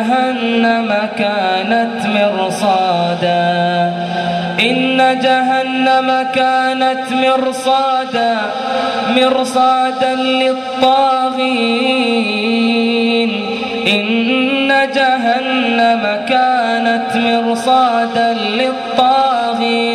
جهنم كانت مرصادا. إن جهنم كانت مرصادا مرصادا للطاغين. إن جهنم كانت مرصادا للطاغين.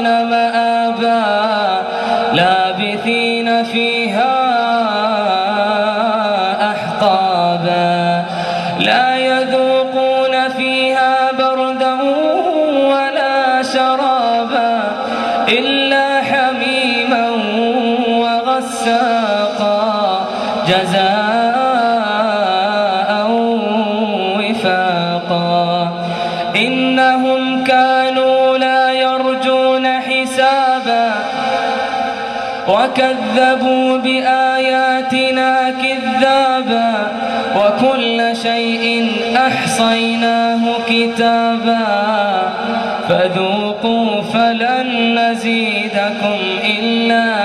وغساقا جزاء وفاقا. إنهم كانوا لا يرجون حسابا. وكذبوا بآياتنا كذابا. وكل شيء أحصيناه كتابا. فذوقوا فلن نزيدكم إلا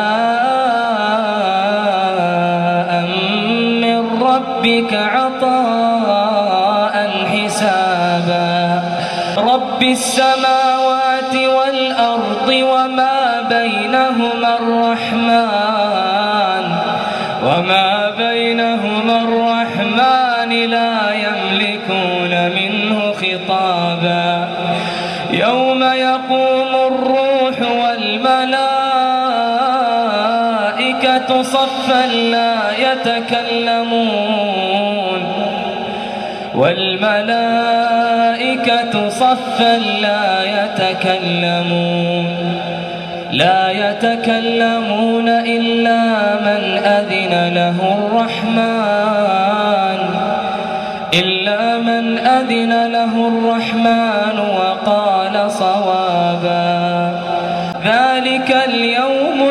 ربك عطاء حسابا. رب السماوات والأرض وما بينهما الرحمن وما بينهما الرحمن لا يملكون منه خطابا. يوم صفا لا يتكلمون والملائكة صفا لا يتكلمون لا يتكلمون إلا من أذن له الرحمن إلا من أذن له الرحمن وقال صوابا ذلك اليوم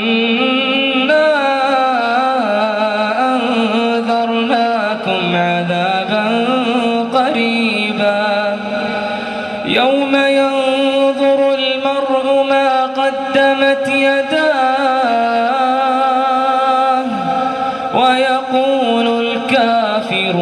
يوم ينظر المرء ما قدمت يداه ويقول الكافر